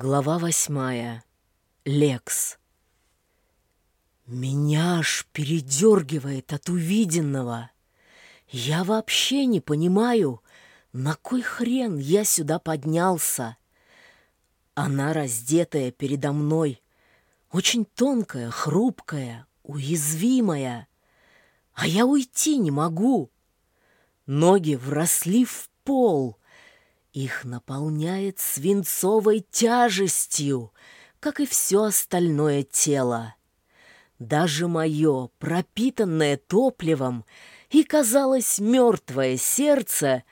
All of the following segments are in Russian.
Глава восьмая. Лекс. Меня аж передергивает от увиденного. Я вообще не понимаю, на кой хрен я сюда поднялся. Она раздетая передо мной, очень тонкая, хрупкая, уязвимая. А я уйти не могу. Ноги вросли в пол — их наполняет свинцовой тяжестью, как и все остальное тело. Даже мое, пропитанное топливом и, казалось, мертвое сердце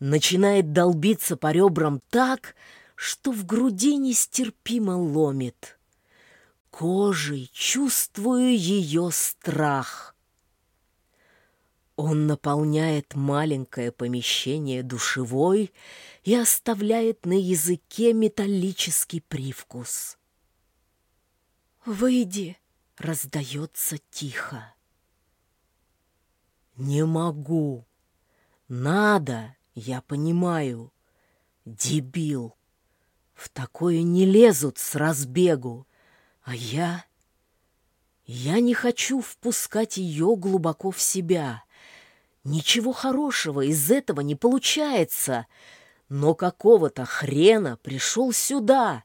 начинает долбиться по ребрам так, что в груди нестерпимо ломит. Кожей чувствую ее страх. Он наполняет маленькое помещение душевой и оставляет на языке металлический привкус. «Выйди!» — раздается тихо. «Не могу! Надо, я понимаю. Дебил! В такое не лезут с разбегу, а я...» Я не хочу впускать ее глубоко в себя. Ничего хорошего из этого не получается но какого-то хрена пришел сюда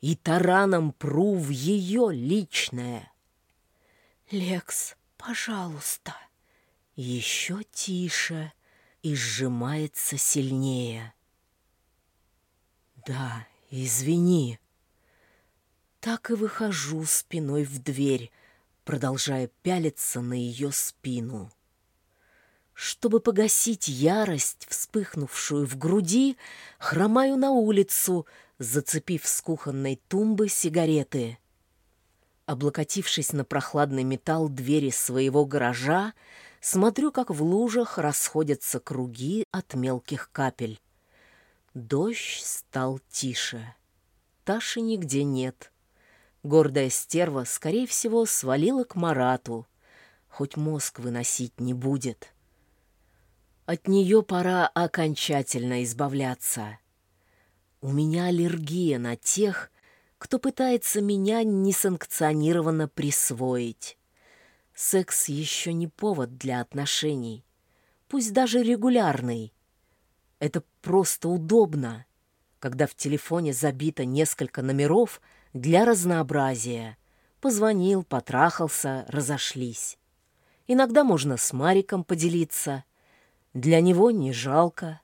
и тараном пру в ее личное. «Лекс, пожалуйста!» Еще тише и сжимается сильнее. «Да, извини». Так и выхожу спиной в дверь, продолжая пялиться на ее спину. Чтобы погасить ярость, вспыхнувшую в груди, хромаю на улицу, зацепив с кухонной тумбы сигареты. Облокотившись на прохладный металл двери своего гаража, смотрю, как в лужах расходятся круги от мелких капель. Дождь стал тише. Таши нигде нет. Гордая стерва, скорее всего, свалила к Марату. Хоть мозг выносить не будет. От нее пора окончательно избавляться. У меня аллергия на тех, кто пытается меня несанкционированно присвоить. Секс еще не повод для отношений, пусть даже регулярный. Это просто удобно, когда в телефоне забито несколько номеров для разнообразия. Позвонил, потрахался, разошлись. Иногда можно с Мариком поделиться — для него не жалко.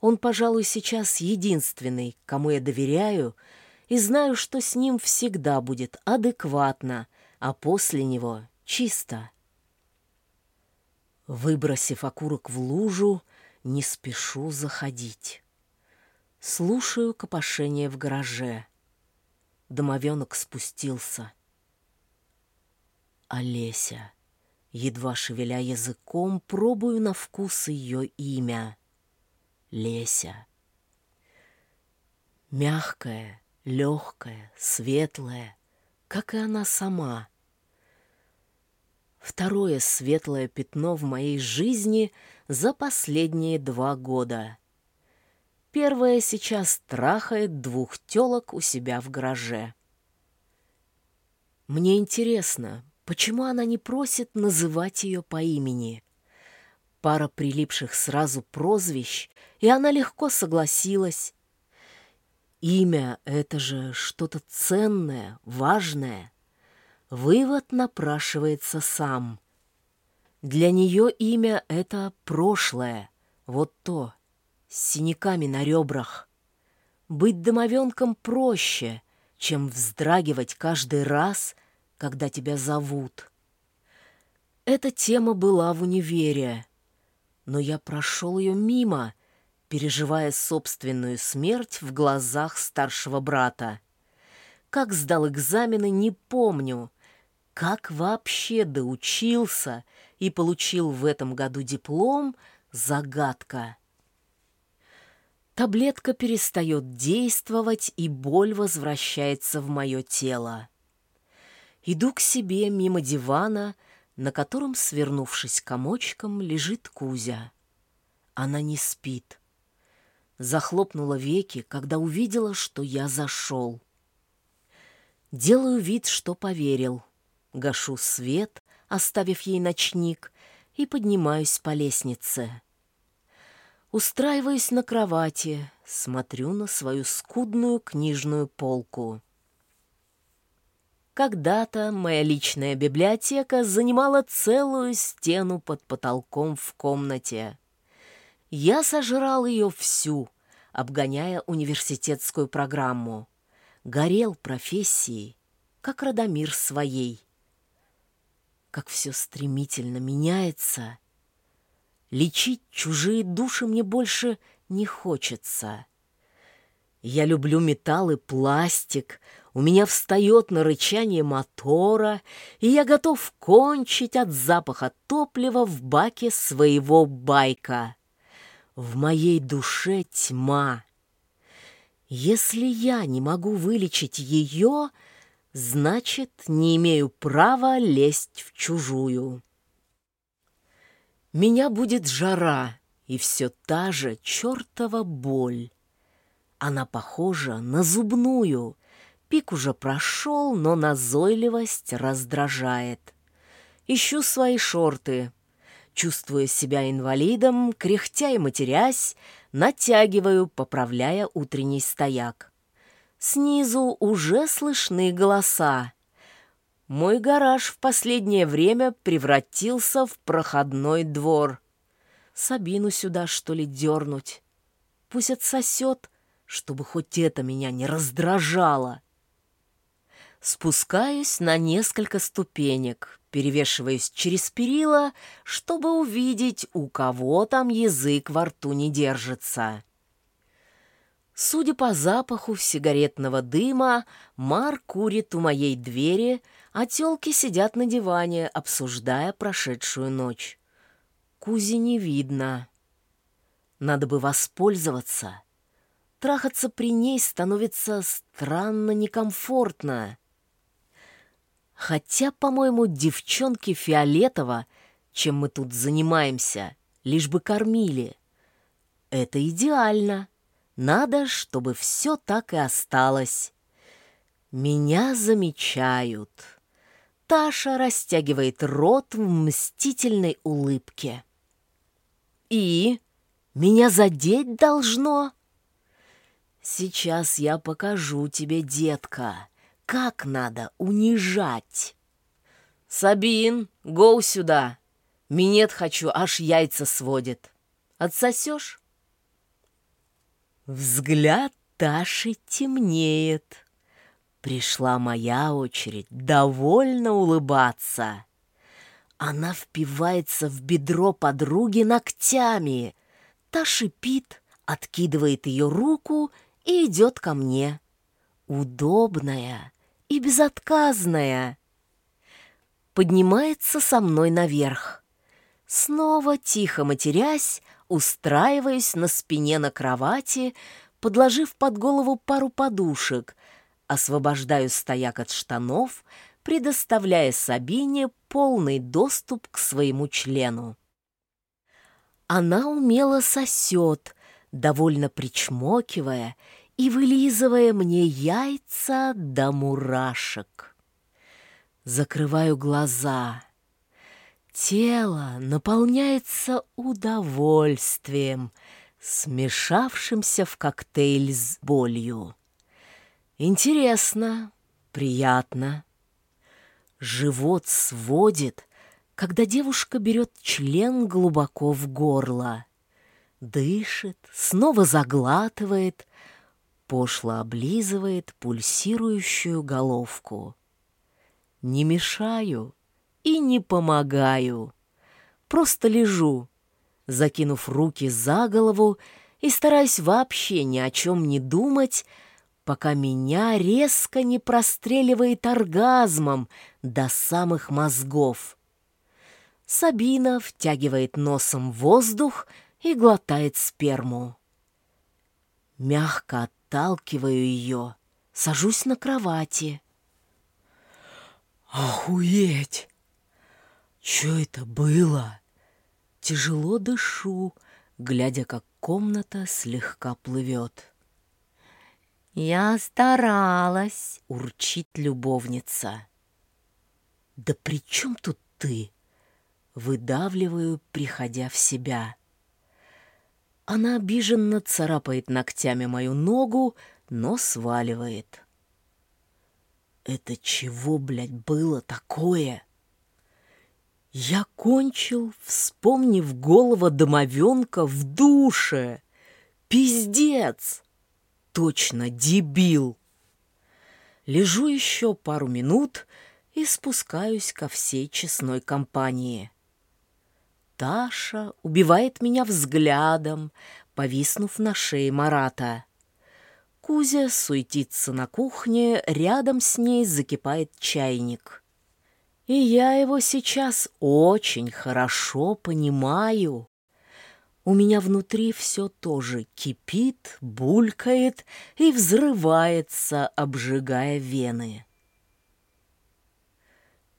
Он, пожалуй, сейчас единственный, кому я доверяю, и знаю, что с ним всегда будет адекватно, а после него чисто. Выбросив окурок в лужу, не спешу заходить. Слушаю копошение в гараже. Домовенок спустился. Олеся. Едва шевеля языком, пробую на вкус ее имя. Леся. Мягкая, легкая, светлая, как и она сама. Второе светлое пятно в моей жизни за последние два года. Первое сейчас трахает двух телок у себя в гараже. Мне интересно, Почему она не просит называть ее по имени? Пара прилипших сразу прозвищ, и она легко согласилась. Имя — это же что-то ценное, важное. Вывод напрашивается сам. Для нее имя — это прошлое, вот то, с синяками на ребрах. Быть домовенком проще, чем вздрагивать каждый раз — когда тебя зовут. Эта тема была в универе, но я прошел ее мимо, переживая собственную смерть в глазах старшего брата. Как сдал экзамены, не помню. Как вообще доучился и получил в этом году диплом — загадка. Таблетка перестает действовать, и боль возвращается в мое тело. Иду к себе мимо дивана, на котором, свернувшись комочком, лежит Кузя. Она не спит. Захлопнула веки, когда увидела, что я зашел. Делаю вид, что поверил. Гашу свет, оставив ей ночник, и поднимаюсь по лестнице. Устраиваюсь на кровати, смотрю на свою скудную книжную полку. Когда-то моя личная библиотека занимала целую стену под потолком в комнате. Я сожрал ее всю, обгоняя университетскую программу горел профессией, как Радомир своей. Как все стремительно меняется. Лечить чужие души мне больше не хочется. Я люблю металл и пластик, у меня встает на рычание мотора, и я готов кончить от запаха топлива в баке своего байка. В моей душе тьма, если я не могу вылечить ее, значит, не имею права лезть в чужую. Меня будет жара и все та же чертова боль. Она похожа на зубную. Пик уже прошел, но назойливость раздражает. Ищу свои шорты. Чувствуя себя инвалидом, кряхтя и матерясь, натягиваю, поправляя утренний стояк. Снизу уже слышны голоса. Мой гараж в последнее время превратился в проходной двор. Сабину сюда, что ли, дернуть? Пусть отсосет, чтобы хоть это меня не раздражало. Спускаюсь на несколько ступенек, перевешиваясь через перила, чтобы увидеть, у кого там язык во рту не держится. Судя по запаху сигаретного дыма, Мар курит у моей двери, а тёлки сидят на диване, обсуждая прошедшую ночь. Кузи не видно. Надо бы воспользоваться. Трахаться при ней становится странно некомфортно. Хотя, по-моему, девчонки фиолетово, чем мы тут занимаемся, лишь бы кормили. Это идеально. Надо, чтобы все так и осталось. Меня замечают. Таша растягивает рот в мстительной улыбке. И меня задеть должно? Сейчас я покажу тебе, детка как надо унижать. «Сабин, гоу сюда! Минет хочу, аж яйца сводит. Отсосешь?» Взгляд Таши темнеет. Пришла моя очередь довольно улыбаться. Она впивается в бедро подруги ногтями. Та шипит, откидывает ее руку и идет ко мне. Удобная, и безотказная. Поднимается со мной наверх. Снова, тихо матерясь, устраиваюсь на спине на кровати, подложив под голову пару подушек, освобождаю стояк от штанов, предоставляя Сабине полный доступ к своему члену. Она умело сосет, довольно причмокивая, и вылизывая мне яйца до мурашек. Закрываю глаза. Тело наполняется удовольствием, смешавшимся в коктейль с болью. Интересно, приятно. Живот сводит, когда девушка берет член глубоко в горло. Дышит, снова заглатывает, пошло облизывает пульсирующую головку. Не мешаю и не помогаю. Просто лежу, закинув руки за голову и стараясь вообще ни о чем не думать, пока меня резко не простреливает оргазмом до самых мозгов. Сабина втягивает носом воздух и глотает сперму. Мягко отталкиваю ее, сажусь на кровати. «Охуеть! Че это было?» Тяжело дышу, глядя, как комната слегка плывет. «Я старалась», — урчит любовница. «Да при чем тут ты?» Выдавливаю, приходя в себя. Она обиженно царапает ногтями мою ногу, но сваливает. Это чего, блядь, было такое? Я кончил, вспомнив голого домовенка в душе. Пиздец! Точно, дебил! Лежу еще пару минут и спускаюсь ко всей честной компании. Таша убивает меня взглядом, повиснув на шее Марата. Кузя суетится на кухне, рядом с ней закипает чайник. И я его сейчас очень хорошо понимаю. У меня внутри все тоже кипит, булькает и взрывается, обжигая вены.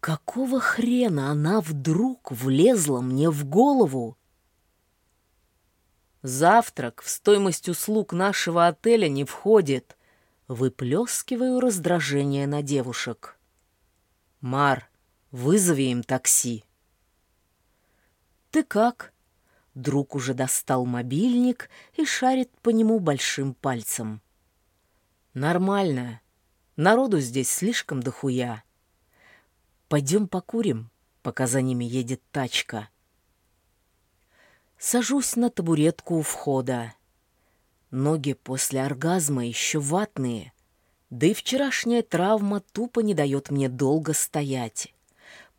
Какого хрена она вдруг влезла мне в голову? Завтрак в стоимость услуг нашего отеля не входит. Выплескиваю раздражение на девушек. Мар, вызови им такси. Ты как? Друг уже достал мобильник и шарит по нему большим пальцем. Нормально. Народу здесь слишком дохуя. Пойдем покурим, пока за ними едет тачка. Сажусь на табуретку у входа. Ноги после оргазма еще ватные, да и вчерашняя травма тупо не дает мне долго стоять.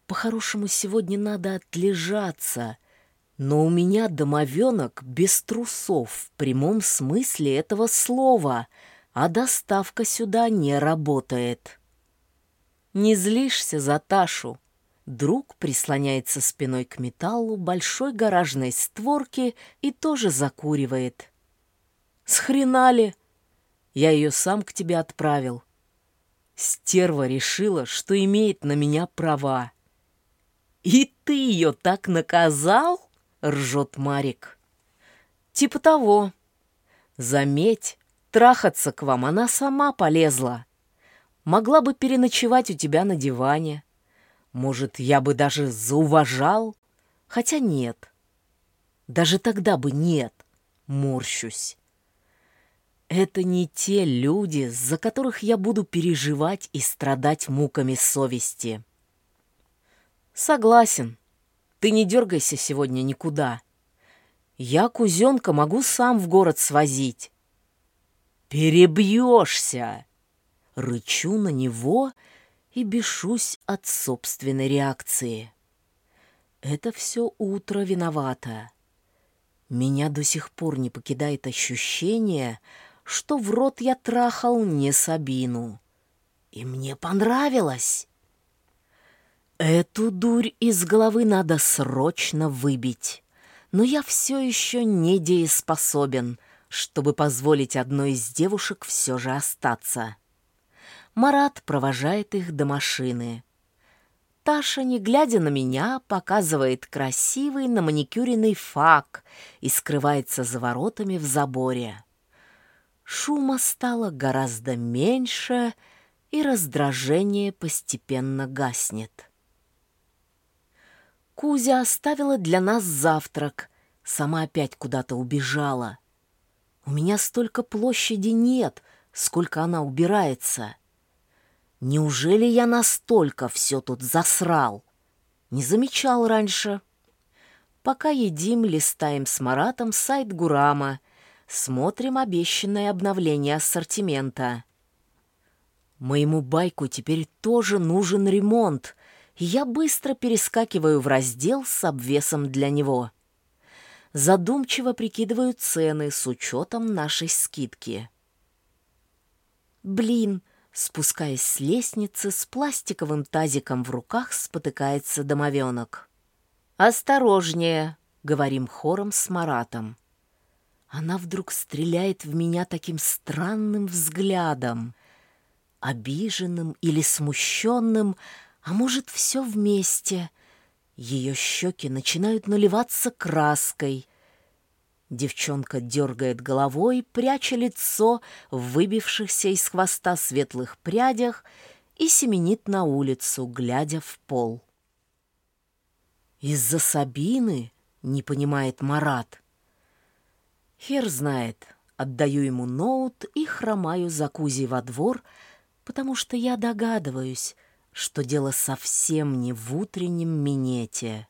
По-хорошему, сегодня надо отлежаться, но у меня домовенок без трусов в прямом смысле этого слова, а доставка сюда не работает. Не злишься за Ташу. Друг прислоняется спиной к металлу большой гаражной створки и тоже закуривает. Схренали? Я ее сам к тебе отправил. Стерва решила, что имеет на меня права. «И ты ее так наказал?» — ржет Марик. «Типа того. Заметь, трахаться к вам она сама полезла. Могла бы переночевать у тебя на диване. Может, я бы даже зауважал? Хотя нет. Даже тогда бы нет. Морщусь. Это не те люди, за которых я буду переживать и страдать муками совести. Согласен. Ты не дергайся сегодня никуда. Я кузенка могу сам в город свозить. Перебьешься! Рычу на него и бешусь от собственной реакции. Это все утро виновато. Меня до сих пор не покидает ощущение, что в рот я трахал не Сабину. И мне понравилось. Эту дурь из головы надо срочно выбить. Но я все еще недееспособен, чтобы позволить одной из девушек все же остаться. Марат провожает их до машины. Таша, не глядя на меня, показывает красивый на маникюренный фак и скрывается за воротами в заборе. Шума стало гораздо меньше, и раздражение постепенно гаснет. Кузя оставила для нас завтрак, сама опять куда-то убежала. У меня столько площади нет, сколько она убирается. Неужели я настолько все тут засрал? Не замечал раньше. Пока едим, листаем с Маратом сайт Гурама, смотрим обещанное обновление ассортимента. Моему байку теперь тоже нужен ремонт, я быстро перескакиваю в раздел с обвесом для него. Задумчиво прикидываю цены с учетом нашей скидки. Блин, Спускаясь с лестницы, с пластиковым тазиком в руках спотыкается домовенок. «Осторожнее!» — говорим хором с Маратом. Она вдруг стреляет в меня таким странным взглядом, обиженным или смущенным, а может, все вместе. Ее щеки начинают наливаться краской. Девчонка дергает головой, пряча лицо в выбившихся из хвоста светлых прядях и семенит на улицу, глядя в пол. «Из-за Сабины?» — не понимает Марат. Хер знает. Отдаю ему ноут и хромаю за Кузей во двор, потому что я догадываюсь, что дело совсем не в утреннем минете.